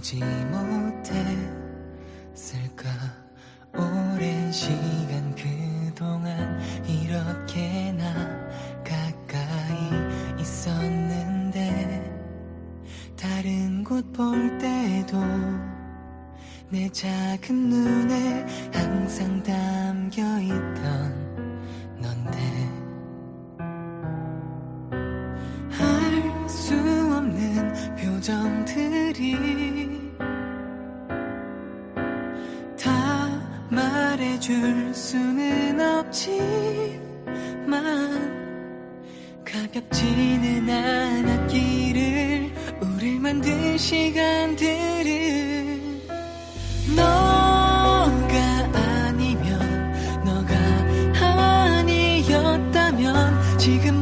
보지 못했을까? 오랜 시간 그동안 이렇게 나 가까이 있었는데 다른 곳 볼 때도 내 작은 눈에 항상 담겨 있던 넌데 할 수 없는 표정들이 말해줄 수는 없지만 가볍지는 않았기를 우릴 만든 시간들을 너가 아니면 너가 아니었다면 지금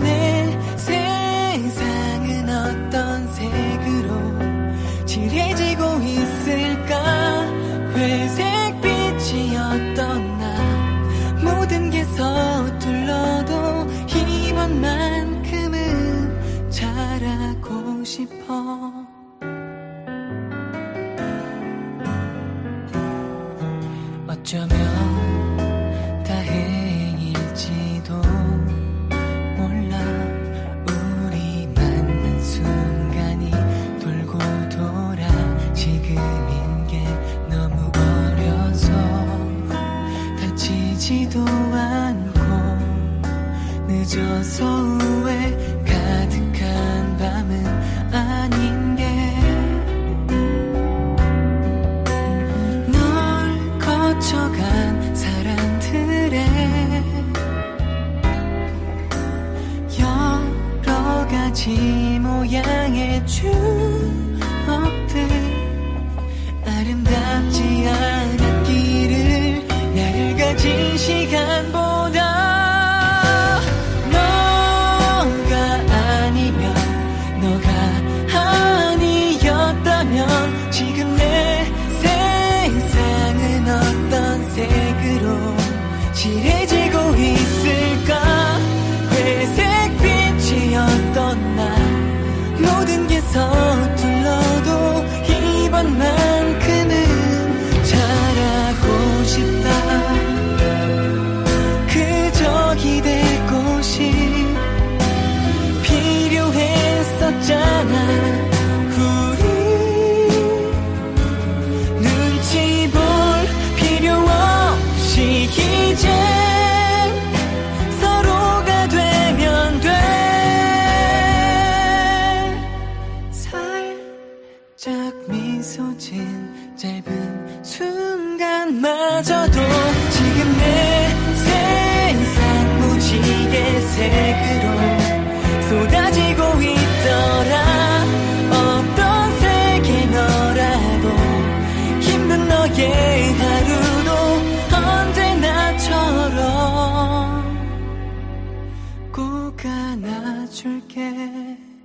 잘하고 싶어. 어쩌면 다행일지도 몰라. 우리 만난 순간이 돌고 돌아 지금인 게 너무 어려서 다치지도 않고 늦어서 후회 추억들 아름답지 않았기를 나를 가진 시간보다 너가 아니면 너가 아니었다면 지금 내 세상은 어떤 색으로 칠해지고 있을까 미소 진 짧은 순간마저도 지금 내 세상 무지개 색으로 쏟아지고 있더라. 어떤 색의 너라도 힘든 너의 하루도 언제나처럼 꼭 안아줄게